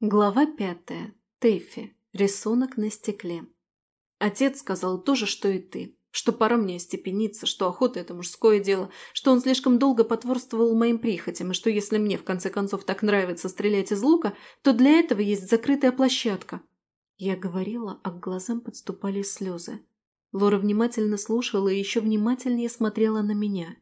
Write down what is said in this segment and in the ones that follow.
Глава пятая. Тэффи. Рисунок на стекле. Отец сказал то же, что и ты. Что пора мне остепениться, что охота – это мужское дело, что он слишком долго потворствовал моим прихотям, и что если мне, в конце концов, так нравится стрелять из лука, то для этого есть закрытая площадка. Я говорила, а к глазам подступали слезы. Лора внимательно слушала и еще внимательнее смотрела на меня.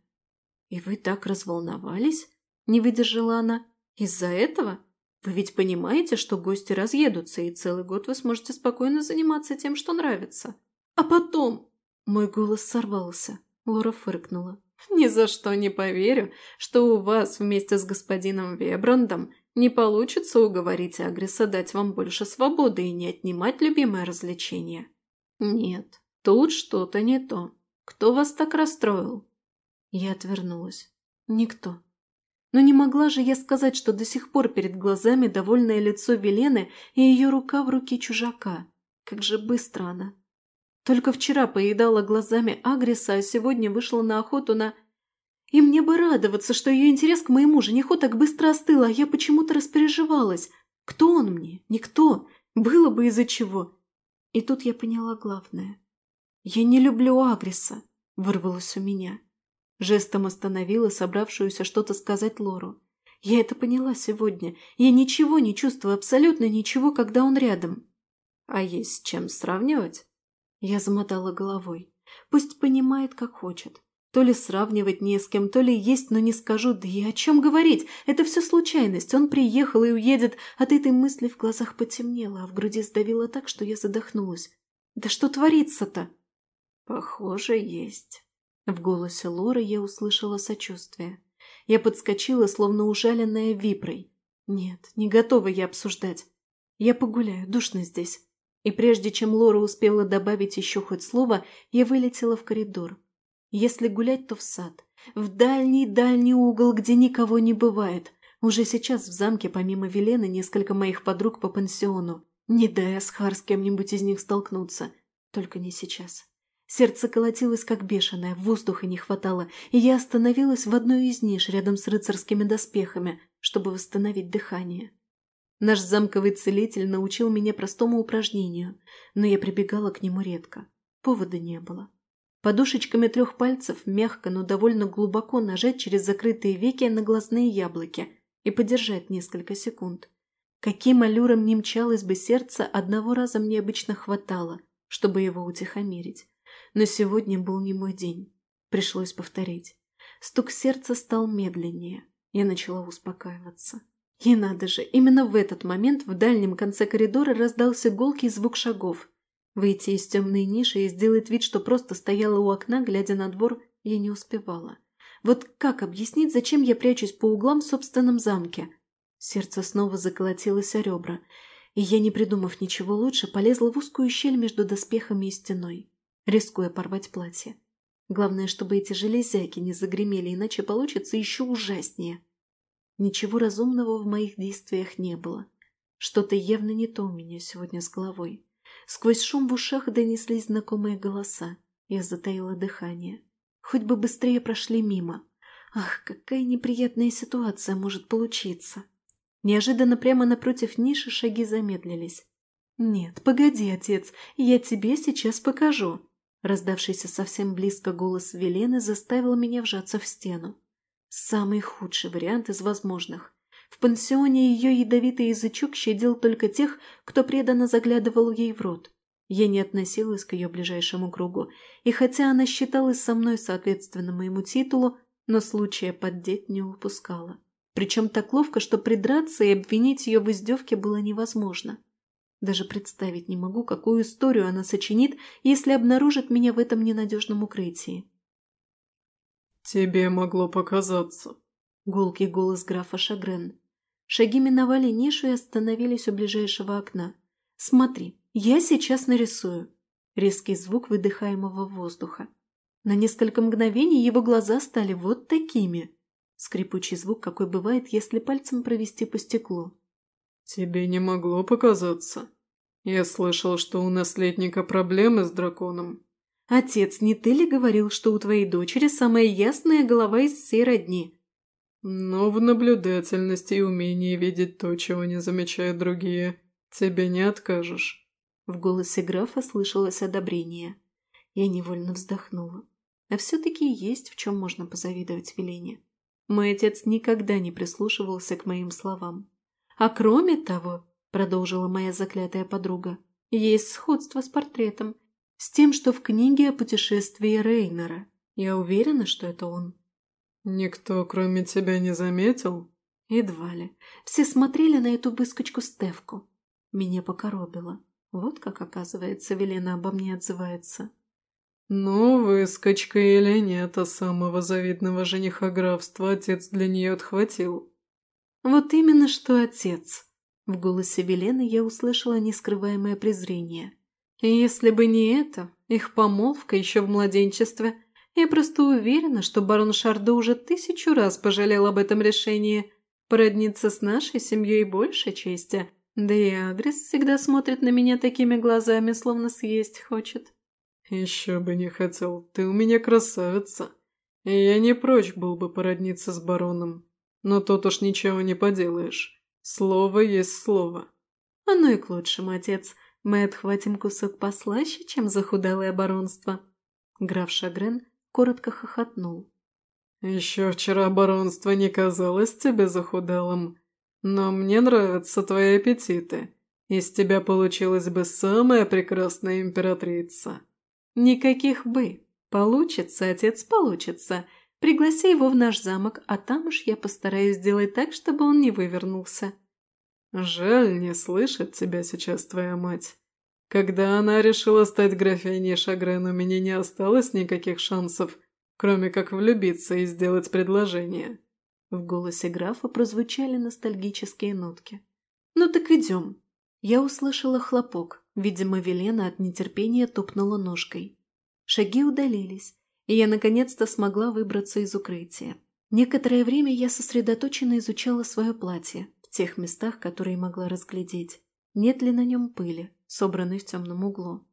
«И вы так разволновались?» – не выдержала она. «Из-за этого?» Вы ведь понимаете, что гости разъедутся, и целый год вы сможете спокойно заниматься тем, что нравится. А потом...» Мой голос сорвался. Лора фыркнула. «Ни за что не поверю, что у вас вместе с господином Вебрандом не получится уговорить Агриса дать вам больше свободы и не отнимать любимое развлечение. Нет, тут что-то не то. Кто вас так расстроил?» Я отвернулась. «Никто. Но не могла же я сказать, что до сих пор перед глазами довольное лицо Велены и ее рука в руке чужака. Как же быстро она. Только вчера поедала глазами Агриса, а сегодня вышла на охоту на... И мне бы радоваться, что ее интерес к моему жениху так быстро остыл, а я почему-то распереживалась. Кто он мне? Никто. Было бы из-за чего. И тут я поняла главное. «Я не люблю Агриса», — вырвалось у меня. Жестом остановила собравшуюся что-то сказать Лору. Я это поняла сегодня. Я ничего не чувствую, абсолютно ничего, когда он рядом. А есть с чем сравнивать? Я замотала головой. Пусть понимает, как хочет. То ли сравнивать не с кем, то ли есть, но не скажу. Да и о чем говорить? Это все случайность. Он приехал и уедет. От этой мысли в глазах потемнело, а в груди сдавило так, что я задохнулась. Да что творится-то? Похоже, есть. В голосе Лоры я услышала сочувствие. Я подскочила, словно ужаленная випрой. Нет, не готова я обсуждать. Я погуляю, душно здесь. И прежде чем Лора успела добавить еще хоть слово, я вылетела в коридор. Если гулять, то в сад. В дальний-дальний угол, где никого не бывает. Уже сейчас в замке помимо Велены несколько моих подруг по пансиону. Не дай Асхар с кем-нибудь из них столкнуться. Только не сейчас. Сердце колотилось как бешеное, воздуха не хватало, и я остановилась в одной из ниш рядом с рыцарскими доспехами, чтобы восстановить дыхание. Наш замковый целитель научил меня простому упражнению, но я прибегала к нему редко. Повода не было. Подушечками трех пальцев мягко, но довольно глубоко нажать через закрытые веки на глазные яблоки и подержать несколько секунд. Каким аллюром не мчалось бы сердце, одного раза мне обычно хватало, чтобы его утихомирить. Но сегодня был не мой день. Пришлось повторить. Стук сердца стал медленнее. Я начала успокаиваться. И надо же, именно в этот момент в дальнем конце коридора раздался гулкий звук шагов. Выйти из темной ниши и сделать вид, что просто стояла у окна, глядя на двор, я не успевала. Вот как объяснить, зачем я прячусь по углам в собственном замке? Сердце снова заколотилось о ребра, и я, не придумав ничего лучше, полезла в узкую щель между доспехами и стеной рискуя порвать платье. Главное, чтобы эти железяки не загремели, иначе получится еще ужаснее. Ничего разумного в моих действиях не было. Что-то явно не то у меня сегодня с головой. Сквозь шум в ушах донеслись знакомые голоса. Я затаила дыхание. Хоть бы быстрее прошли мимо. Ах, какая неприятная ситуация может получиться. Неожиданно прямо напротив ниши шаги замедлились. «Нет, погоди, отец, я тебе сейчас покажу». Раздавшийся совсем близко голос Велены заставил меня вжаться в стену. Самый худший вариант из возможных. В пансионе ее ядовитый язычок щадил только тех, кто преданно заглядывал ей в рот. Я не относилась к ее ближайшему кругу, и хотя она считалась со мной соответственно моему титулу, но случая поддеть не упускала. Причем так ловко, что придраться и обвинить ее в издевке было невозможно. Даже представить не могу, какую историю она сочинит, если обнаружит меня в этом ненадежном укрытии. «Тебе могло показаться», — гулкий голос графа Шагрен. Шаги миновали нишу и остановились у ближайшего окна. «Смотри, я сейчас нарисую». Резкий звук выдыхаемого воздуха. На несколько мгновений его глаза стали вот такими. Скрипучий звук, какой бывает, если пальцем провести по стеклу. «Тебе не могло показаться. Я слышал, что у наследника проблемы с драконом». «Отец, не ты ли говорил, что у твоей дочери самая ясная голова из всей родни?» Но в наблюдательности и умении видеть то, чего не замечают другие, тебе не откажешь». В голосе графа слышалось одобрение. Я невольно вздохнула. А все-таки есть в чем можно позавидовать Велине. Мой отец никогда не прислушивался к моим словам. А кроме того, продолжила моя заклятая подруга, есть сходство с портретом, с тем, что в книге о путешествии Рейнера. Я уверена, что это он. Никто, кроме тебя, не заметил? Едва ли. Все смотрели на эту выскочку Стевку. Меня покоробило. Вот как, оказывается, Велена обо мне отзывается. Ну, выскочка или нет, а самого завидного жениха графства отец для нее отхватил. Вот именно что отец. В голосе Велены я услышала нескрываемое презрение. Если бы не это, их помолвка еще в младенчестве, я просто уверена, что барон Шардо уже тысячу раз пожалел об этом решении. Породниться с нашей семьей больше чести, да и Агрес всегда смотрит на меня такими глазами, словно съесть хочет. «Еще бы не хотел, ты у меня красавица. Я не прочь был бы породниться с бароном. Но тут уж ничего не поделаешь. Слово есть слово». «Оно и к лучшему, отец. Мы отхватим кусок послаще, чем захудалое баронство». Граф Шагрен коротко хохотнул. «Еще вчера баронство не казалось тебе захудалым, но мне нравятся твои аппетиты. Из тебя получилась бы самая прекрасная императрица». «Никаких «бы». Получится, отец, получится. Пригласи его в наш замок, а там уж я постараюсь сделать так, чтобы он не вывернулся». «Жаль, не слышит тебя сейчас твоя мать. Когда она решила стать графиней Шагрен, у меня не осталось никаких шансов, кроме как влюбиться и сделать предложение». В голосе графа прозвучали ностальгические нотки. «Ну так идем». Я услышала хлопок. Видимо, Велена от нетерпения топнула ножкой. Шаги удалились, и я наконец-то смогла выбраться из укрытия. Некоторое время я сосредоточенно изучала свое платье в тех местах, которые могла разглядеть. Нет ли на нем пыли, собранной в темном углу?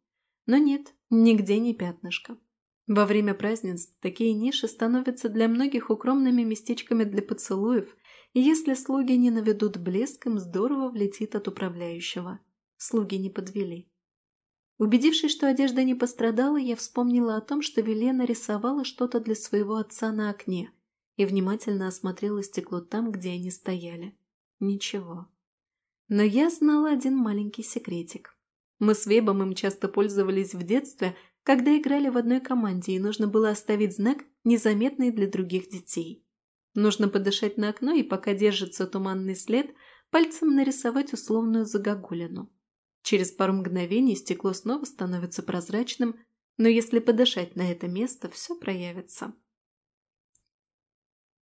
Но нет, нигде не пятнышко. Во время празднеств такие ниши становятся для многих укромными местечками для поцелуев, и если слуги не наведут блеск, им здорово влетит от управляющего. Слуги не подвели. Убедившись, что одежда не пострадала, я вспомнила о том, что Велена рисовала что-то для своего отца на окне и внимательно осмотрела стекло там, где они стояли. Ничего. Но я знала один маленький секретик. Мы с Вебом им часто пользовались в детстве, когда играли в одной команде, и нужно было оставить знак, незаметный для других детей. Нужно подышать на окно и, пока держится туманный след, пальцем нарисовать условную загогулину. Через пару мгновений стекло снова становится прозрачным, но если подышать на это место, все проявится.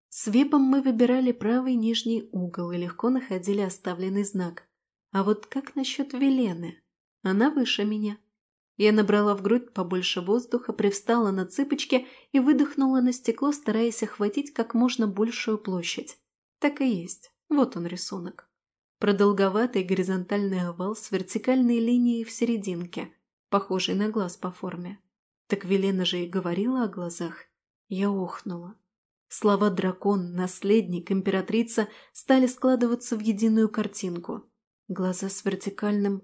С вебом мы выбирали правый нижний угол и легко находили оставленный знак. А вот как насчет Велены? Она выше меня. Я набрала в грудь побольше воздуха, привстала на цыпочки и выдохнула на стекло, стараясь охватить как можно большую площадь. Так и есть. Вот он рисунок. Продолговатый горизонтальный овал с вертикальной линией в серединке, похожий на глаз по форме. Так Велена же и говорила о глазах. Я охнула. Слова «дракон», «наследник», «императрица» стали складываться в единую картинку. Глаза с вертикальным...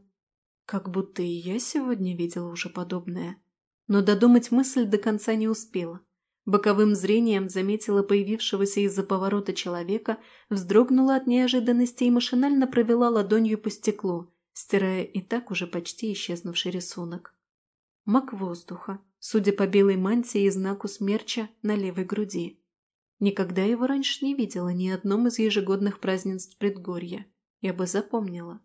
Как будто и я сегодня видела уже подобное. Но додумать мысль до конца не успела. Боковым зрением заметила появившегося из-за поворота человека, вздрогнула от неожиданности и машинально провела ладонью по стеклу, стирая и так уже почти исчезнувший рисунок. Мак воздуха, судя по белой мантии и знаку смерча на левой груди. Никогда его раньше не видела ни одном из ежегодных празднеств предгорья. Я бы запомнила.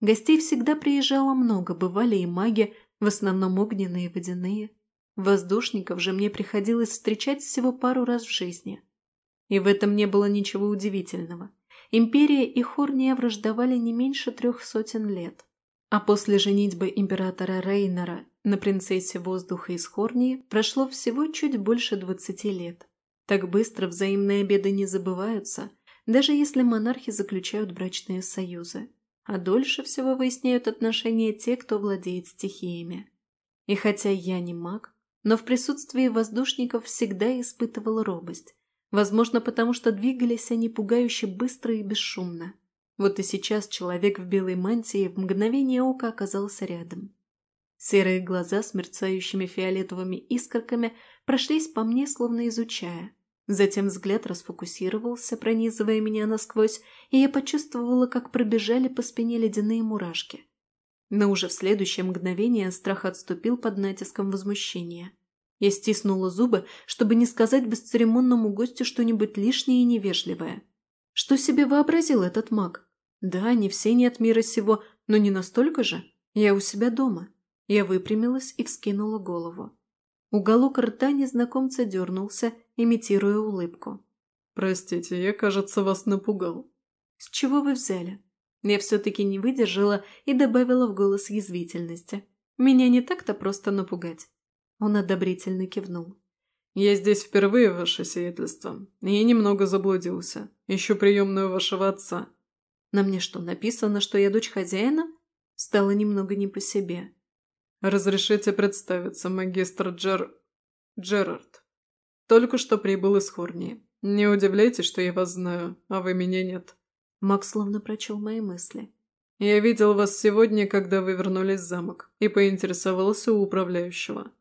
Гостей всегда приезжало много, бывали и маги, в основном огненные и водяные. Воздушников же мне приходилось встречать всего пару раз в жизни. И в этом не было ничего удивительного. Империя и Хорния враждовали не меньше трех сотен лет. А после женитьбы императора Рейнера на принцессе воздуха из Хорнии прошло всего чуть больше двадцати лет. Так быстро взаимные обеды не забываются, даже если монархи заключают брачные союзы. А дольше всего выясняют отношения те, кто владеет стихиями. И хотя я не маг, но в присутствии воздушников всегда испытывала робость. Возможно, потому что двигались они пугающе быстро и бесшумно. Вот и сейчас человек в белой мантии в мгновение ока оказался рядом. Серые глаза с мерцающими фиолетовыми искорками прошлись по мне, словно изучая. Затем взгляд расфокусировался, пронизывая меня насквозь, и я почувствовала, как пробежали по спине ледяные мурашки. Но уже в следующее мгновение страх отступил под натиском возмущения. Я стиснула зубы, чтобы не сказать бесцеремонному гостю что-нибудь лишнее и невежливое. Что себе вообразил этот маг? Да, не все не от мира сего, но не настолько же. Я у себя дома. Я выпрямилась и вскинула голову. Уголок рта незнакомца дернулся, имитируя улыбку. «Простите, я, кажется, вас напугал». «С чего вы взяли?» Я все-таки не выдержала и добавила в голос язвительности. «Меня не так-то просто напугать». Он одобрительно кивнул. «Я здесь впервые, ваше сиятельство, и я немного заблудился. Ищу приемную вашего отца». «На мне что, написано, что я дочь хозяина?» Стало немного не по себе. «Разрешите представиться, магистр Джер... Джерард. Только что прибыл из Хорнии. Не удивляйтесь, что я вас знаю, а вы меня нет». Макс словно прочел мои мысли. «Я видел вас сегодня, когда вы вернулись в замок, и поинтересовался у управляющего.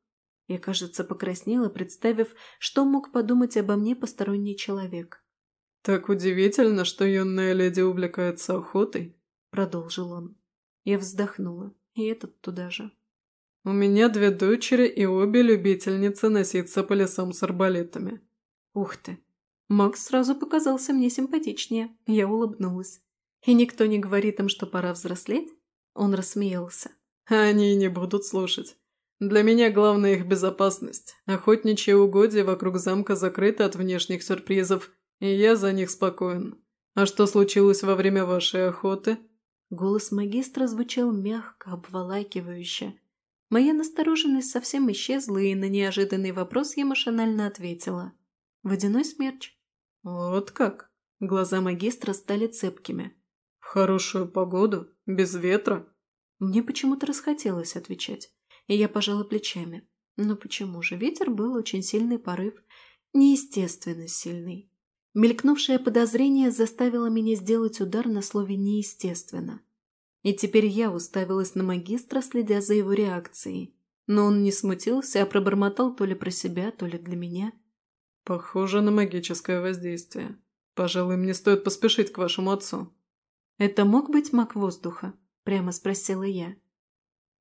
Я, кажется, покраснела, представив, что мог подумать обо мне посторонний человек. «Так удивительно, что юная леди увлекается охотой», — продолжил он. Я вздохнула, и этот туда же. «У меня две дочери и обе любительницы носиться по лесам с арбалетами». «Ух ты!» Макс сразу показался мне симпатичнее. Я улыбнулась. «И никто не говорит им, что пора взрослеть?» Он рассмеялся. «Они не будут слушать. Для меня главная их безопасность. Охотничьи угодья вокруг замка закрыты от внешних сюрпризов, и я за них спокоен. А что случилось во время вашей охоты?» Голос магистра звучал мягко, обволакивающе. Моя настороженность совсем исчезла, и на неожиданный вопрос я машинально ответила. «Водяной смерч». «Вот как?» Глаза магистра стали цепкими. «В хорошую погоду? Без ветра?» Мне почему-то расхотелось отвечать и я пожала плечами. Ну почему же? Ветер был очень сильный порыв, неестественно сильный. Мелькнувшее подозрение заставило меня сделать удар на слове «неестественно». И теперь я уставилась на магистра, следя за его реакцией. Но он не смутился, а пробормотал то ли про себя, то ли для меня. «Похоже на магическое воздействие. Пожалуй, мне стоит поспешить к вашему отцу». «Это мог быть маг воздуха?» – прямо спросила я.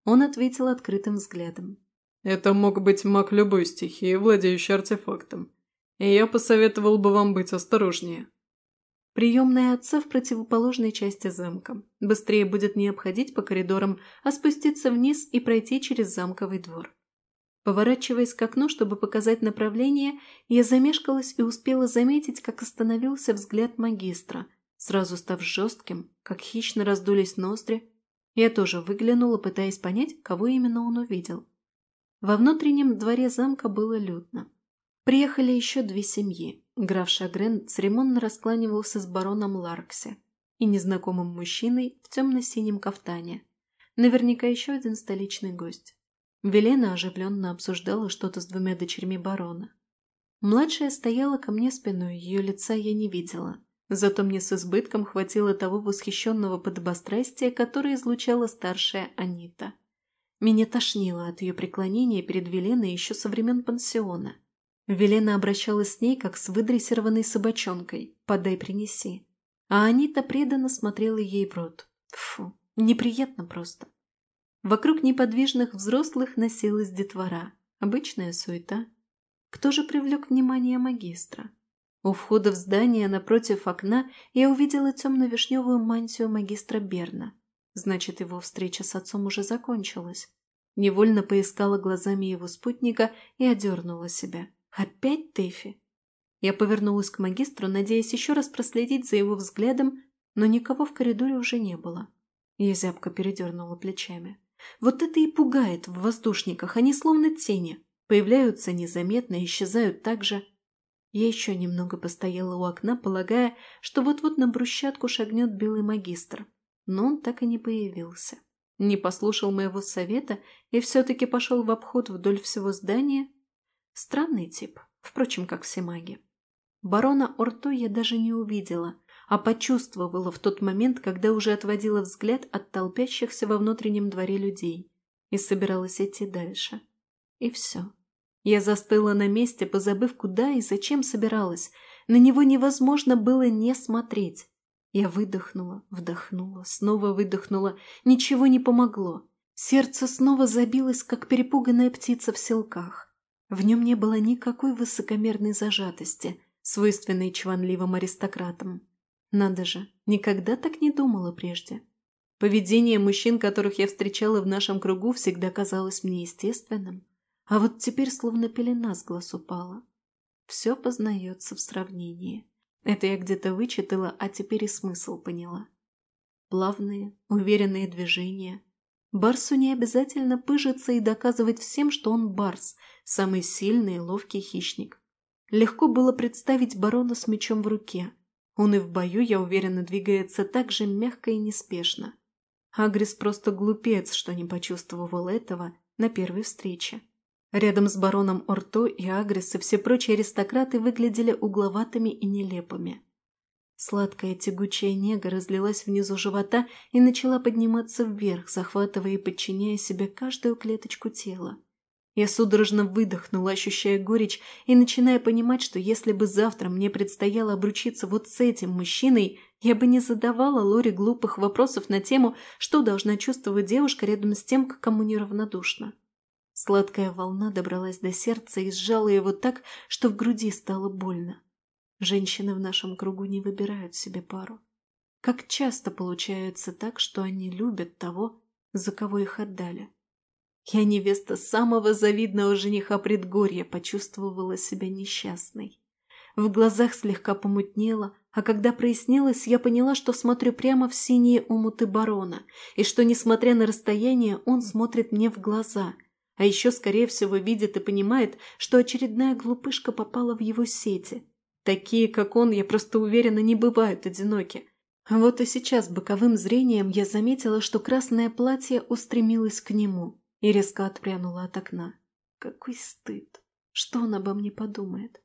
Он ответил открытым взглядом. «Это мог быть маг любой стихии, владеющий артефактом. И я посоветовал бы вам быть осторожнее». Приемная отца в противоположной части замка. Быстрее будет не обходить по коридорам, а спуститься вниз и пройти через замковый двор. Поворачиваясь к окну, чтобы показать направление, я замешкалась и успела заметить, как остановился взгляд магистра, сразу став жестким, как хищно раздулись ноздри, я тоже выглянула, пытаясь понять, кого именно он увидел. Во внутреннем дворе замка было людно. Приехали еще две семьи. Граф Шагрен церемонно раскланивался с бароном Ларксе и незнакомым мужчиной в темно-синем кафтане. Наверняка еще один столичный гость. Велена оживленно обсуждала что-то с двумя дочерьми барона. Младшая стояла ко мне спиной, ее лица я не видела. Зато мне с избытком хватило того восхищенного подобострастия, которое излучала старшая Анита. Меня тошнило от ее преклонения перед Веленой еще со времен пансиона. Велена обращалась с ней, как с выдрессированной собачонкой «подай, принеси». А Анита преданно смотрела ей в рот. Фу, неприятно просто. Вокруг неподвижных взрослых носилась детвора. Обычная суета. Кто же привлек внимание магистра? У входа в здание напротив окна я увидела темно-вишневую мантию магистра Берна. Значит, его встреча с отцом уже закончилась. Невольно поискала глазами его спутника и одернула себя. «Опять Тэфи?» Я повернулась к магистру, надеясь еще раз проследить за его взглядом, но никого в коридоре уже не было. Я зябко передернула плечами. Вот это и пугает в воздушниках, они словно тени. Появляются незаметно, исчезают так же. Я еще немного постояла у окна, полагая, что вот-вот на брусчатку шагнет белый магистр. Но он так и не появился. Не послушал моего совета и все-таки пошел в обход вдоль всего здания. Странный тип, впрочем, как все маги. Барона Орто я даже не увидела, а почувствовала в тот момент, когда уже отводила взгляд от толпящихся во внутреннем дворе людей и собиралась идти дальше. И все. Я застыла на месте, позабыв, куда и зачем собиралась. На него невозможно было не смотреть. Я выдохнула, вдохнула, снова выдохнула. Ничего не помогло. Сердце снова забилось, как перепуганная птица в селках. В нем не было никакой высокомерной зажатости, свойственной чванливым аристократам. Надо же, никогда так не думала прежде. Поведение мужчин, которых я встречала в нашем кругу, всегда казалось мне естественным. А вот теперь словно пелена с глаз упала. Все познается в сравнении. Это я где-то вычитала, а теперь и смысл поняла. Плавные, уверенные движения. Барсу не обязательно пыжиться и доказывать всем, что он барс, самый сильный и ловкий хищник. Легко было представить барона с мечом в руке. Он и в бою, я уверена, двигается так же мягко и неспешно. Агрис просто глупец, что не почувствовал этого на первой встрече. Рядом с бароном Орто и Агрис и все прочие аристократы выглядели угловатыми и нелепыми. Сладкая тягучая нега разлилась внизу живота и начала подниматься вверх, захватывая и подчиняя себе каждую клеточку тела. Я судорожно выдохнула, ощущая горечь и начиная понимать, что если бы завтра мне предстояло обручиться вот с этим мужчиной, я бы не задавала Лоре глупых вопросов на тему, что должна чувствовать девушка рядом с тем, к кому неравнодушна. Сладкая волна добралась до сердца и сжала его так, что в груди стало больно. Женщины в нашем кругу не выбирают себе пару. Как часто получается так, что они любят того, за кого их отдали. Я, невеста самого завидного жениха предгорья, почувствовала себя несчастной. В глазах слегка помутнело, а когда прояснилось, я поняла, что смотрю прямо в синие умуты барона, и что, несмотря на расстояние, он смотрит мне в глаза – а еще, скорее всего, видит и понимает, что очередная глупышка попала в его сети. Такие, как он, я просто уверена, не бывают одиноки. Вот и сейчас боковым зрением я заметила, что красное платье устремилось к нему и резко отпрянула от окна. Какой стыд! Что он обо мне подумает?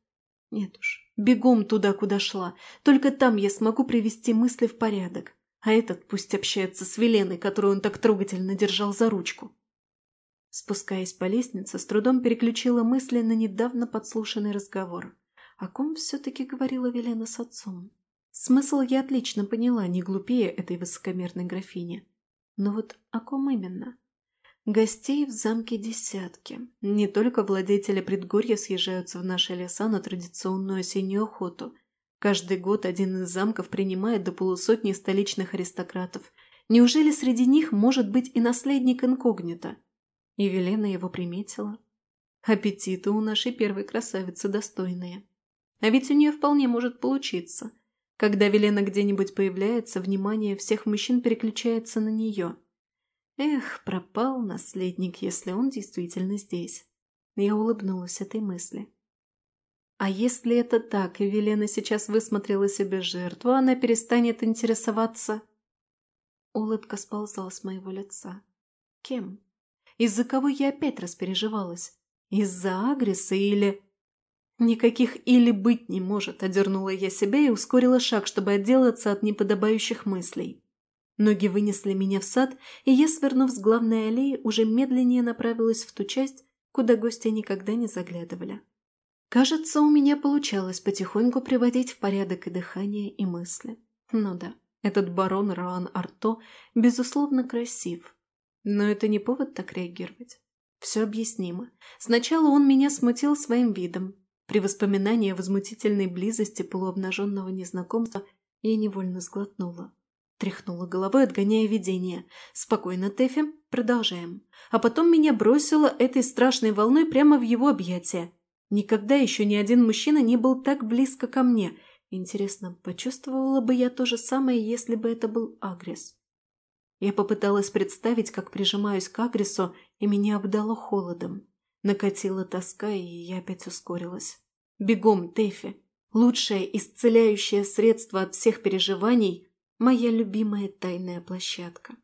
Нет уж, бегом туда, куда шла. Только там я смогу привести мысли в порядок. А этот пусть общается с Веленой, которую он так трогательно держал за ручку. Спускаясь по лестнице, с трудом переключила мысли на недавно подслушанный разговор. О ком все-таки говорила Велена с отцом? Смысл я отлично поняла, не глупее этой высокомерной графини. Но вот о ком именно? Гостей в замке десятки. Не только владетели предгорья съезжаются в наши леса на традиционную осеннюю охоту. Каждый год один из замков принимает до полусотни столичных аристократов. Неужели среди них может быть и наследник инкогнито? И Велена его приметила. Аппетиты у нашей первой красавицы достойные. А ведь у нее вполне может получиться. Когда Велена где-нибудь появляется, внимание всех мужчин переключается на нее. Эх, пропал наследник, если он действительно здесь. Я улыбнулась этой мысли. А если это так, и Велена сейчас высмотрела себе жертву, она перестанет интересоваться... Улыбка сползла с моего лица. Кем? Из-за кого я опять распереживалась? Из-за Агриса или... Никаких «или» быть не может, одернула я себя и ускорила шаг, чтобы отделаться от неподобающих мыслей. Ноги вынесли меня в сад, и я, свернув с главной аллеи, уже медленнее направилась в ту часть, куда гости никогда не заглядывали. Кажется, у меня получалось потихоньку приводить в порядок и дыхание, и мысли. Ну да, этот барон Раан Арто, безусловно, красив, но это не повод так реагировать. Все объяснимо. Сначала он меня смутил своим видом. При воспоминании о возмутительной близости полуобнаженного незнакомца я невольно сглотнула. Тряхнула головой, отгоняя видение. «Спокойно, Тэфи, продолжаем». А потом меня бросило этой страшной волной прямо в его объятия. Никогда еще ни один мужчина не был так близко ко мне. Интересно, почувствовала бы я то же самое, если бы это был Агрес? Я попыталась представить, как прижимаюсь к Агрису, и меня обдало холодом. Накатила тоска, и я опять ускорилась. «Бегом, Тэфи! Лучшее исцеляющее средство от всех переживаний – моя любимая тайная площадка».